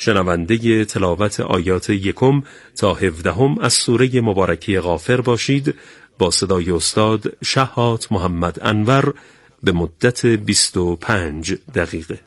شنونده تلاوت آیات یکم تا هفدهم از سوره مبارکه غافر باشید با صدای استاد شحات محمد انور به مدت 25 دقیقه.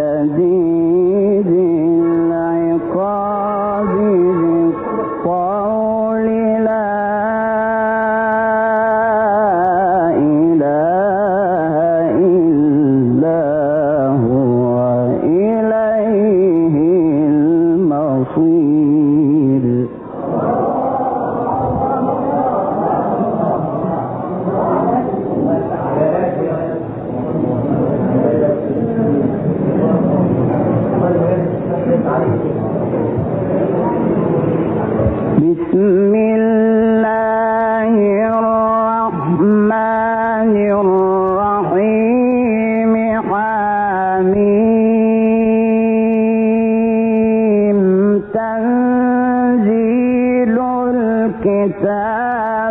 الذي إليه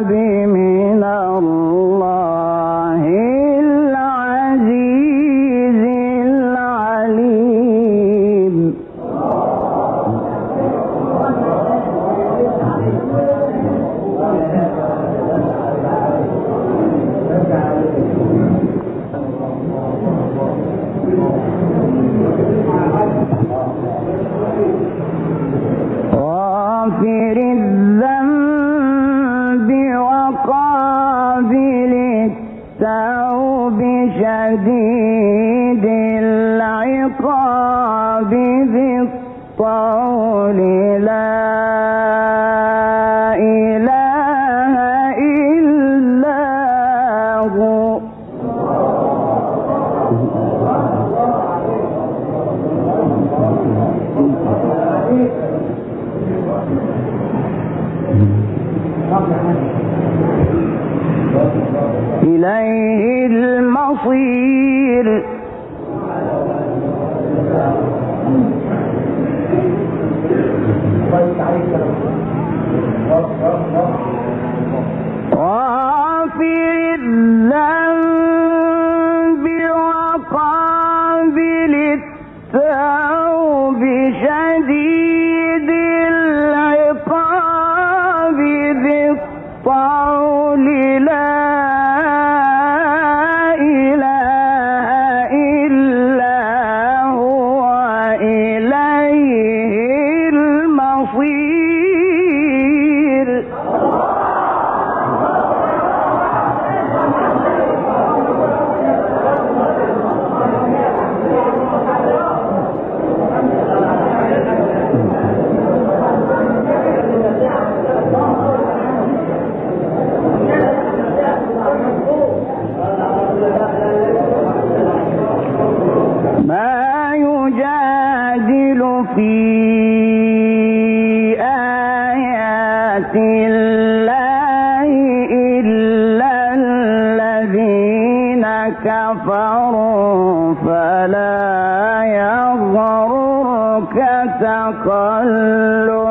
كفروا فلا يغررك تقلبهم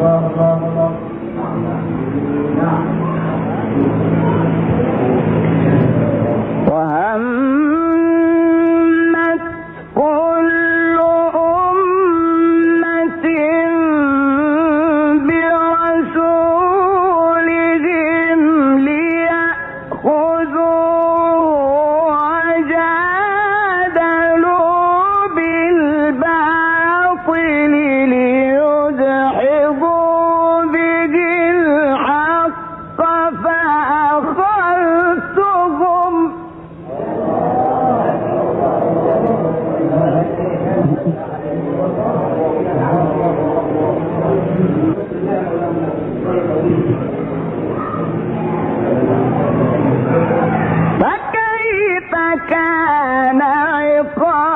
وهمت فكيف كان عقاب؟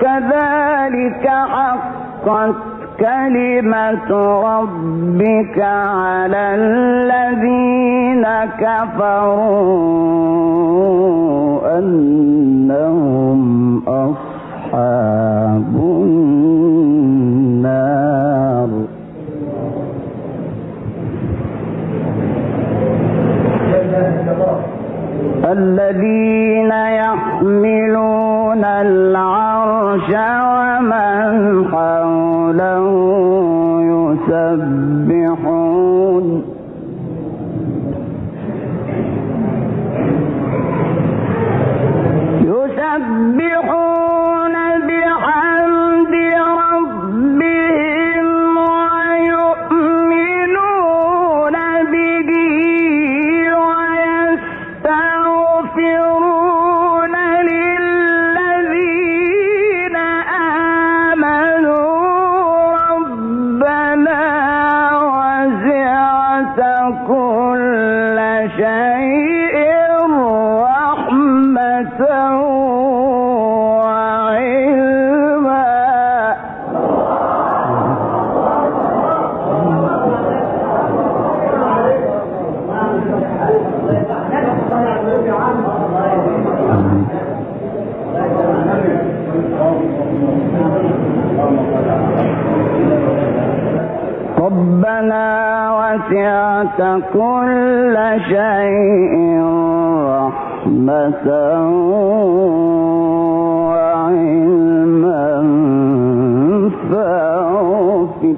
وكذلك حقت كلمة ربك على الذين كفروا أنهم أصحاب النار. الذين يحملون العرش ومن كل شيء رحمة وعلما فاغفر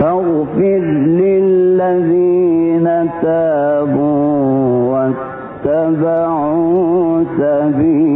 فاغفر للذين تابوا واتبعوا سبيلك.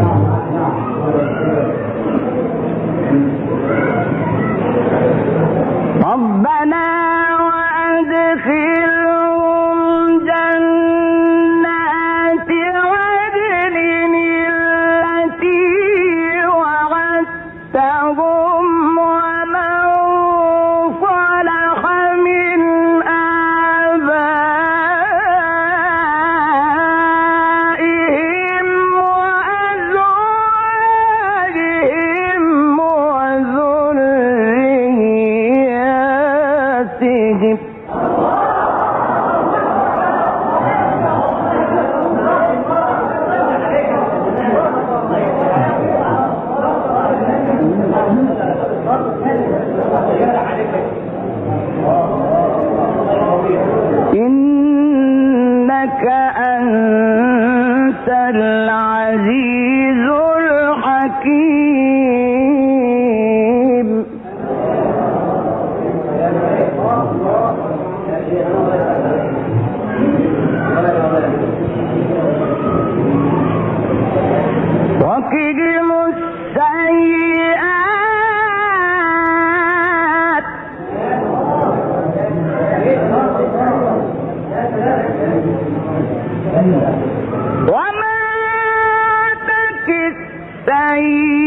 بِرَحْمَتِهِ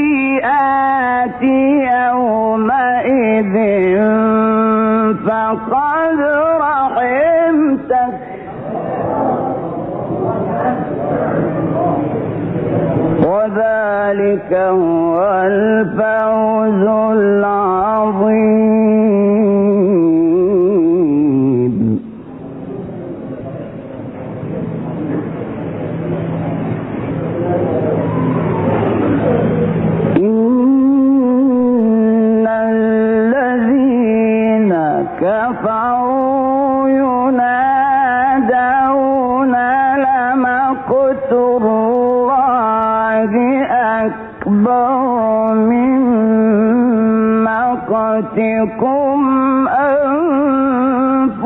السيئات يومئذ فقد رحمتك وذلك هو الفوز العظيم. من مقتكم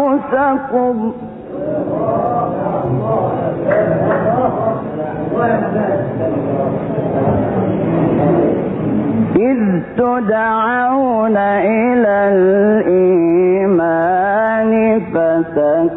أنفسكم. إذ تدعون إلى الإيمان فتك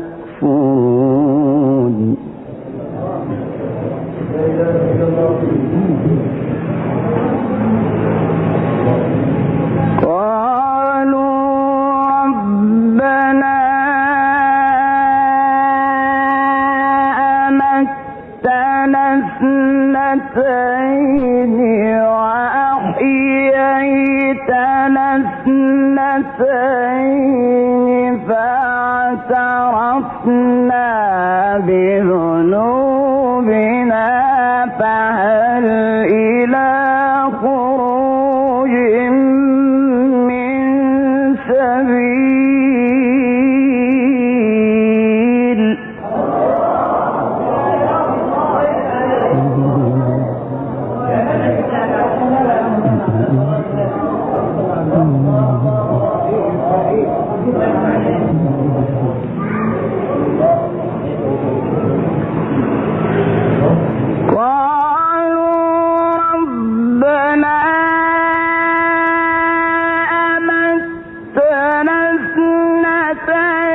اثنتين وأحييت لاثنتين فاعترفنا بذنوبنا فهل اثنتين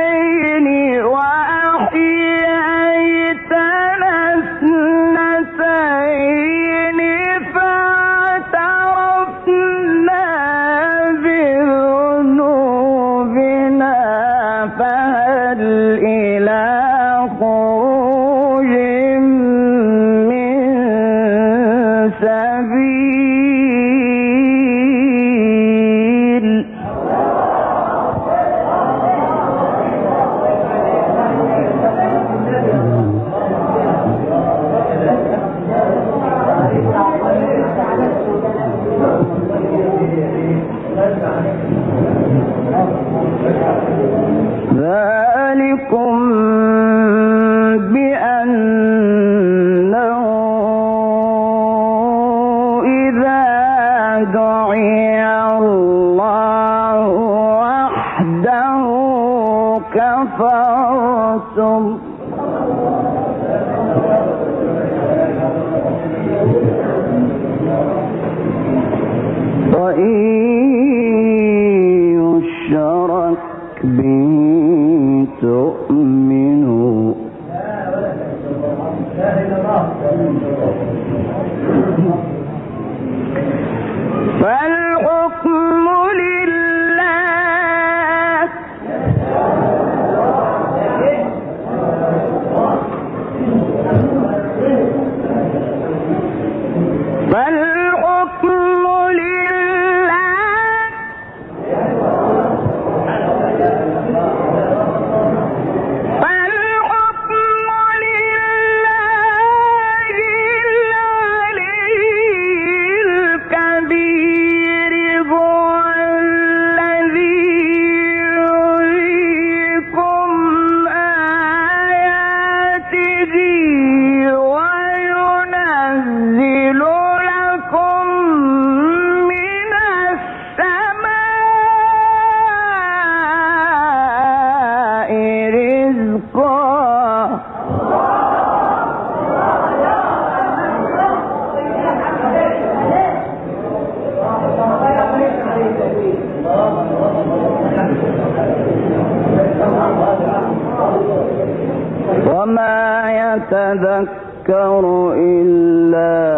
يتذكر إلا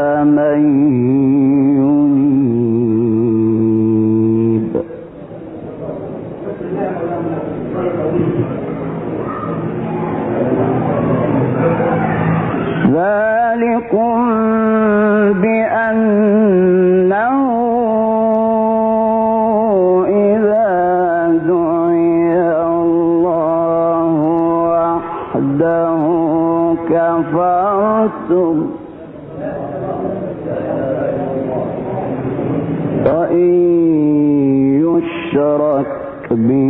for me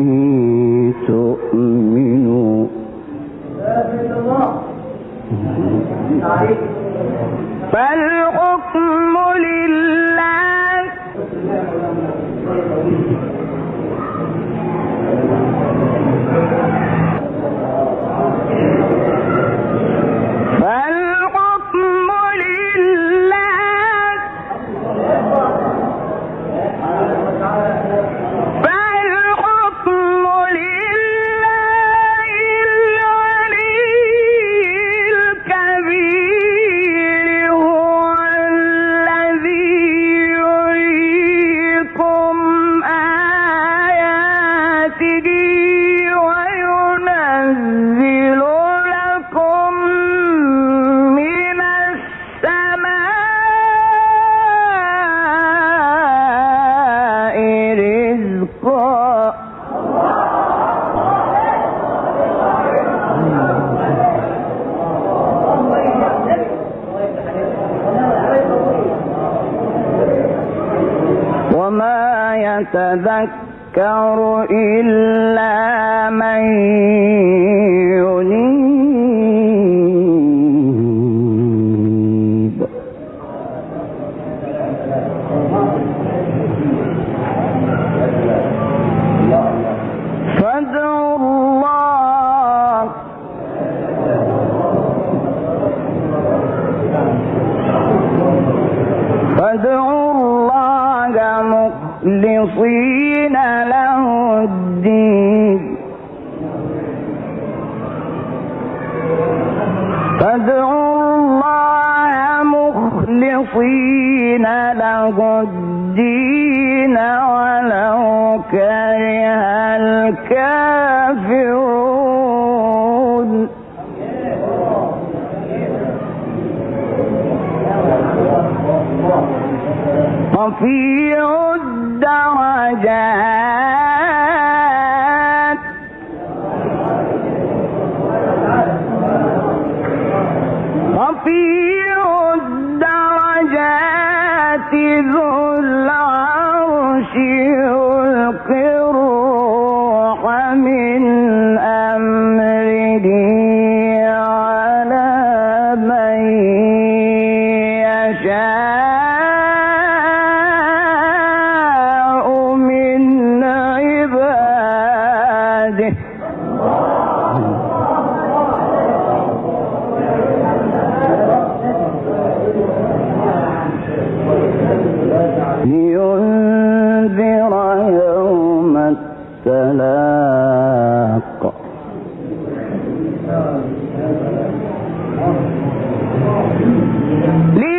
Lý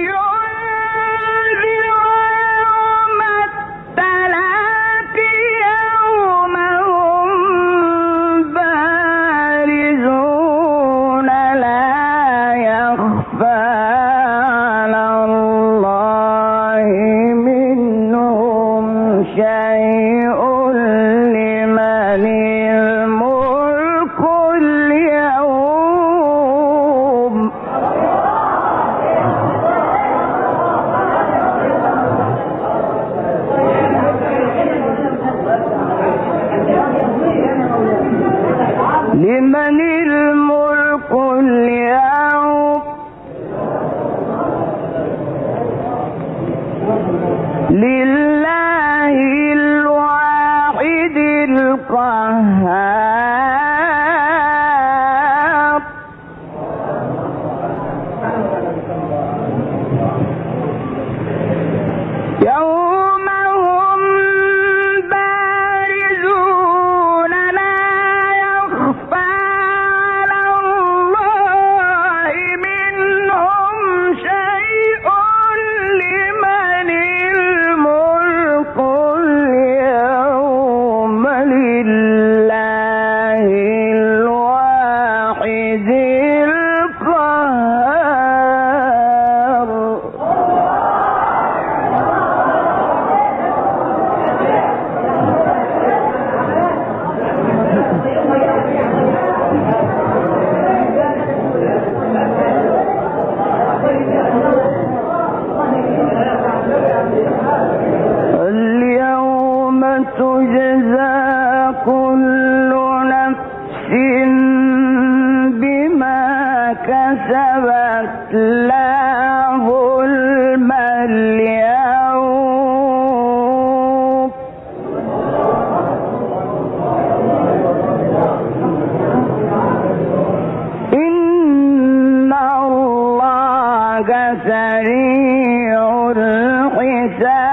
Yeah.